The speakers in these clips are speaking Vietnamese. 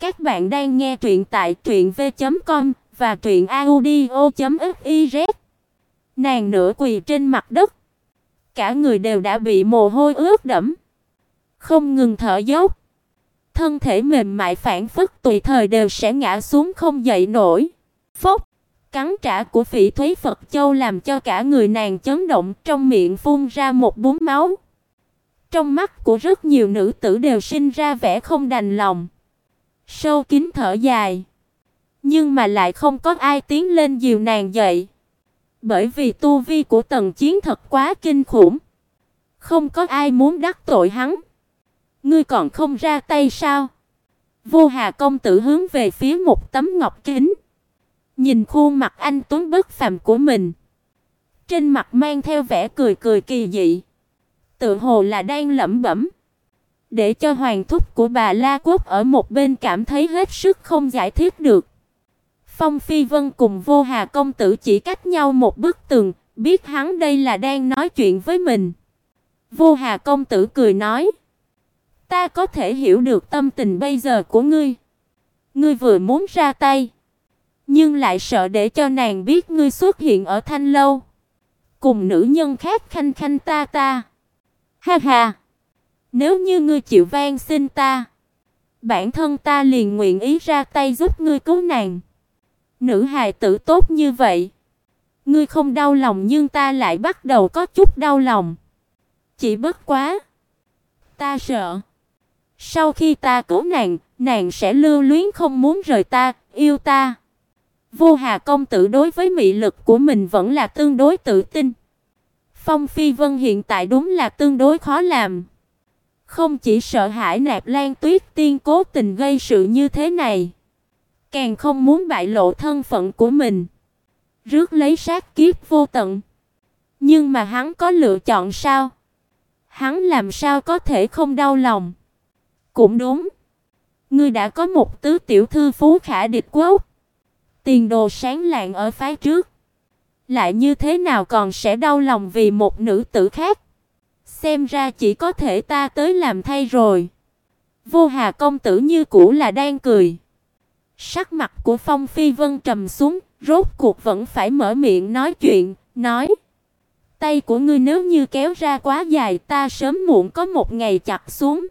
Các bạn đang nghe truyện tại truyệnv.com và truyệnaudio.fiz. Nàng nửa quỳ trên mặt đất, cả người đều đã bị mồ hôi ướt đẫm, không ngừng thở dốc. Thân thể mềm mại phản phất tùy thời đều sẽ ngã xuống không dậy nổi. Phốc, cắn trả của Phỉ Thúy Phật Châu làm cho cả người nàng chấn động, trong miệng phun ra một búng máu. Trong mắt của rất nhiều nữ tử đều sinh ra vẻ không đành lòng. Sâu kín thở dài, nhưng mà lại không có ai tiến lên dìu nàng dậy. Bởi vì tu vi của Tần Chiến thật quá kinh khủng, không có ai muốn đắc tội hắn. Ngươi còn không ra tay sao? Vô Hà công tử hướng về phía một tấm ngọc kính, nhìn khuôn mặt anh tuấn bất phàm của mình, trên mặt mang theo vẻ cười cười kỳ dị, tựa hồ là đang lẩm bẩm để cho hoàng thúc của bà La Quốc ở một bên cảm thấy hết sức không giải thích được. Phong Phi Vân cùng Vô Hà công tử chỉ cách nhau một bức tường, biết hắn đây là đang nói chuyện với mình. Vô Hà công tử cười nói: "Ta có thể hiểu được tâm tình bây giờ của ngươi. Ngươi vừa muốn ra tay, nhưng lại sợ để cho nàng biết ngươi xuất hiện ở Thanh lâu, cùng nữ nhân khác khanh khanh ta ta." Ha ha. Nếu như ngươi chịu van xin ta, bản thân ta liền nguyện ý ra tay giúp ngươi cứu nàng. Nữ hài tử tốt như vậy, ngươi không đau lòng nhưng ta lại bắt đầu có chút đau lòng. Chỉ bất quá, ta sợ sau khi ta cứu nàng, nàng sẽ lưu luyến không muốn rời ta, yêu ta. Vô Hà công tử đối với mị lực của mình vẫn là tương đối tự tin. Phong Phi Vân hiện tại đúng là tương đối khó làm. Không chỉ sợ hãi Nạp Lan Tuyết Tiên cố tình gây sự như thế này, càng không muốn bại lộ thân phận của mình, rước lấy sát kiếp vô tận. Nhưng mà hắn có lựa chọn sao? Hắn làm sao có thể không đau lòng? Cũng đúng. Ngươi đã có một tứ tiểu thư phú khả địch quốc, tiền đồ sáng lạng ở phái trước, lại như thế nào còn sẽ đau lòng vì một nữ tử khác? Xem ra chỉ có thể ta tới làm thay rồi. Vô Hà công tử như cũ là đang cười. Sắc mặt của Phong Phi Vân trầm xuống, rốt cuộc vẫn phải mở miệng nói chuyện, nói: "Tay của ngươi nếu như kéo ra quá dài, ta sớm muộn có một ngày chặt xuống."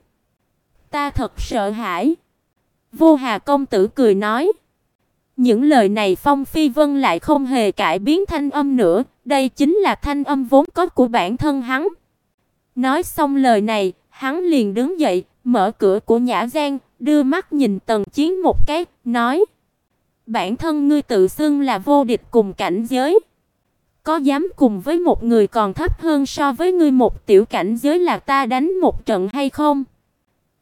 Ta thật sợ hãi. Vô Hà công tử cười nói: những lời này Phong Phi Vân lại không hề cải biến thanh âm nữa, đây chính là thanh âm vốn có của bản thân hắn. Nói xong lời này, hắn liền đứng dậy, mở cửa của nhã gian, đưa mắt nhìn Tần Chiến một cái, nói: "Bản thân ngươi tự xưng là vô địch cùng cảnh giới, có dám cùng với một người còn thấp hơn so với ngươi một tiểu cảnh giới là ta đánh một trận hay không?"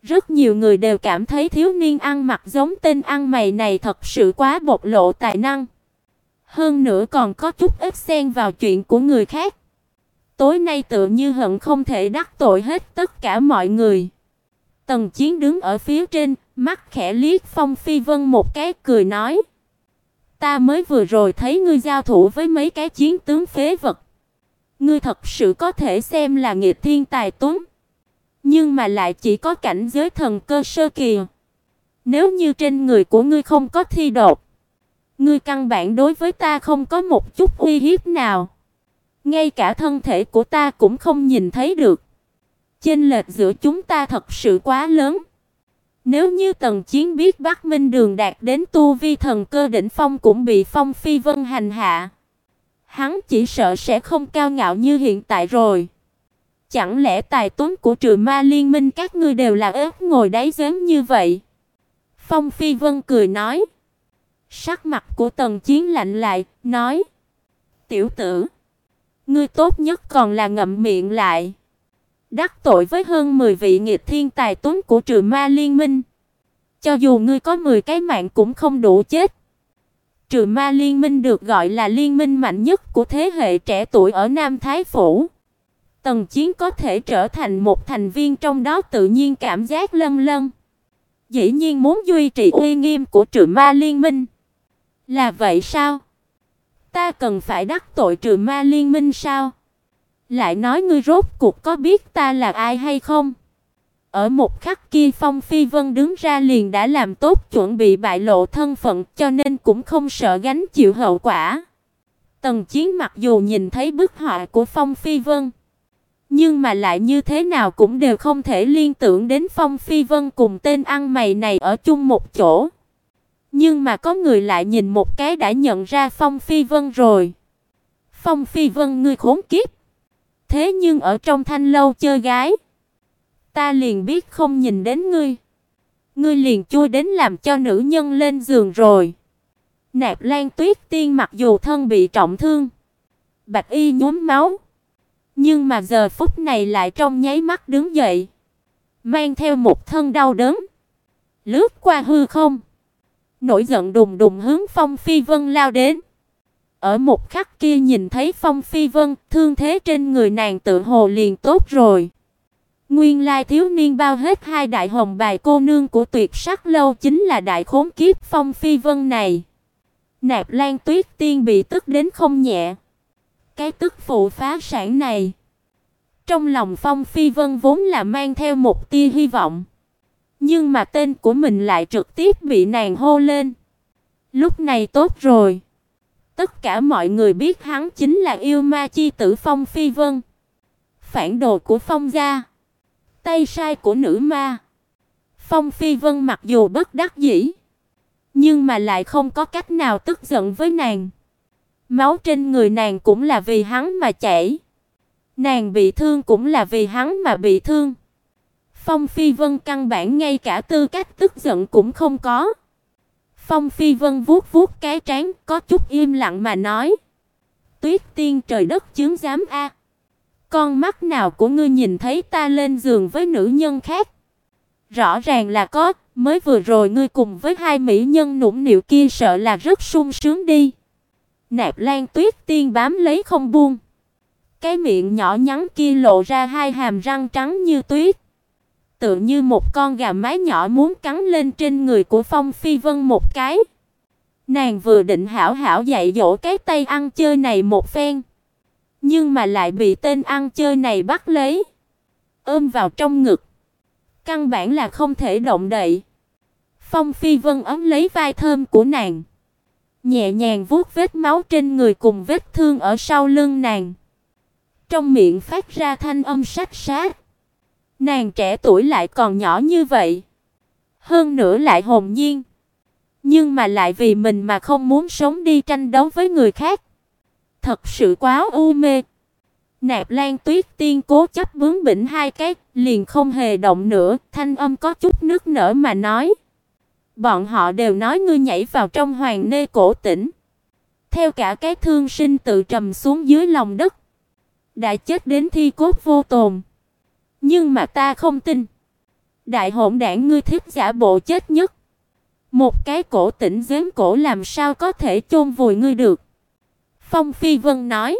Rất nhiều người đều cảm thấy thiếu niên ăn mặc giống tên ăn mày này thật sự quá bộc lộ tài năng. Hơn nữa còn có chút ít xen vào chuyện của người khác. Tối nay tự như hận không thể đắc tội hết tất cả mọi người. Tần Chiến đứng ở phía trên, mắt khẽ liếc Phong Phi Vân một cái cười nói: "Ta mới vừa rồi thấy ngươi giao thủ với mấy cái chiến tướng phế vật. Ngươi thật sự có thể xem là nghịch thiên tài tuấn, nhưng mà lại chỉ có cảnh giới thần cơ sơ kỳ. Nếu như trên người của ngươi không có thi đột, ngươi căn bản đối với ta không có một chút uy hiếp nào." Ngay cả thân thể của ta cũng không nhìn thấy được. Chênh lệch giữa chúng ta thật sự quá lớn. Nếu như Tần Chiến biết Bắc Minh Đường đạt đến tu vi thần cơ đỉnh phong cũng bị Phong Phi Vân hành hạ, hắn chỉ sợ sẽ không cao ngạo như hiện tại rồi. Chẳng lẽ tài tuấn của Trừ Ma Liên Minh các ngươi đều là ếch ngồi đáy giếng như vậy? Phong Phi Vân cười nói. Sắc mặt của Tần Chiến lạnh lại, nói: "Tiểu tử, Ngươi tốt nhất còn là ngậm miệng lại. Đắc tội với hơn 10 vị nghịch thiên tài tuấn của Trừ Ma Liên Minh, cho dù ngươi có 10 cái mạng cũng không đủ chết. Trừ Ma Liên Minh được gọi là liên minh mạnh nhất của thế hệ trẻ tuổi ở Nam Thái phủ. Tần Chiến có thể trở thành một thành viên trong đó tự nhiên cảm giác lân lân. Dĩ nhiên muốn duy trì uy nghiêm của Trừ Ma Liên Minh. Là vậy sao? Ta cần phải đắc tội trừ ma liên minh sao? Lại nói ngươi rốt cuộc có biết ta là ai hay không? Ở một khắc kia Phong Phi Vân đứng ra liền đã làm tốt chuẩn bị bại lộ thân phận, cho nên cũng không sợ gánh chịu hậu quả. Tần Chiến mặc dù nhìn thấy bức họa của Phong Phi Vân, nhưng mà lại như thế nào cũng đều không thể liên tưởng đến Phong Phi Vân cùng tên ăn mày này ở chung một chỗ. Nhưng mà có người lại nhìn một cái đã nhận ra Phong Phi Vân rồi. Phong Phi Vân ngươi khốn kiếp. Thế nhưng ở trong thanh lâu chơi gái, ta liền biết không nhìn đến ngươi. Ngươi liền chui đến làm cho nữ nhân lên giường rồi. Nạp Lan Tuyết Tiên mặc dù thân bị trọng thương, bạch y nhuốm máu, nhưng mà giờ phút này lại trong nháy mắt đứng dậy, mang theo một thân đau đớn, lướt qua hư không, nổi giận đùng đùng hướng Phong Phi Vân lao đến. Ở một khắc kia nhìn thấy Phong Phi Vân, thương thế trên người nàng tự hồ liền tốt rồi. Nguyên lai thiếu niên bao hết hai đại hồng bài cô nương của tuyệt sắc lâu chính là đại khốn kiếp Phong Phi Vân này. Nạp Lan Tuyết Tiên bị tức đến không nhẹ. Cái tức phụ phá sản này, trong lòng Phong Phi Vân vốn là mang theo một tia hy vọng, nhưng mà tên của mình lại trực tiếp bị nàng hô lên. Lúc này tốt rồi, tất cả mọi người biết hắn chính là yêu ma chi tử Phong Phi Vân, phản đồ của Phong gia, tay sai của nữ ma. Phong Phi Vân mặc dù bất đắc dĩ, nhưng mà lại không có cách nào tức giận với nàng. Máu trên người nàng cũng là vì hắn mà chảy. Nàng bị thương cũng là vì hắn mà bị thương. Phong Phi Vân căn bản ngay cả tư cách tức giận cũng không có. Phong Phi Vân vuốt vuốt cái trán, có chút im lặng mà nói: "Tuyết Tiên trời đất chứng giám a. Con mắt nào của ngươi nhìn thấy ta lên giường với nữ nhân khác? Rõ ràng là có, mới vừa rồi ngươi cùng với hai mỹ nhân nũng nịu kia sợ là rất sung sướng đi." Nạp Lan Tuyết Tiên bám lấy không buông. Cái miệng nhỏ nhắn kia lộ ra hai hàm răng trắng như tuyết, tựa như một con gà mái nhỏ muốn cắn lên trên người của Phong Phi Vân một cái. Nàng vừa định hảo hảo dạy dỗ cái tay ăn chơi này một phen, nhưng mà lại bị tên ăn chơi này bắt lấy, ôm vào trong ngực. Căn bản là không thể động đậy. Phong Phi Vân ấm lấy vai thơm của nàng, nhẹ nhàng vuốt vết máu trên người cùng vết thương ở sau lưng nàng. Trong miệng phát ra thanh âm sắc sát. Nàng trẻ tuổi lại còn nhỏ như vậy, hơn nữa lại hồn nhiên, nhưng mà lại vì mình mà không muốn sống đi tranh đấu với người khác. Thật sự quá u mê. Nạp Lan Tuyết Tiên cố chấp bướng bỉnh hai cái, liền không hề động nữa, thanh âm có chút nức nở mà nói: Bọn họ đều nói ngươi nhảy vào trong hoàng nê cổ tỉnh. Theo cả cái thương sinh tự trầm xuống dưới lòng đất. Đã chết đến thi cốt vô tồn. Nhưng mà ta không tin. Đại hỗn đảng ngươi thích giả bộ chết nhất. Một cái cổ tỉnh giếm cổ làm sao có thể chôn vùi ngươi được. Phong Phi Vân nói.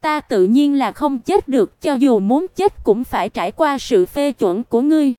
Ta tự nhiên là không chết được, cho dù muốn chết cũng phải trải qua sự phê chuẩn của ngươi.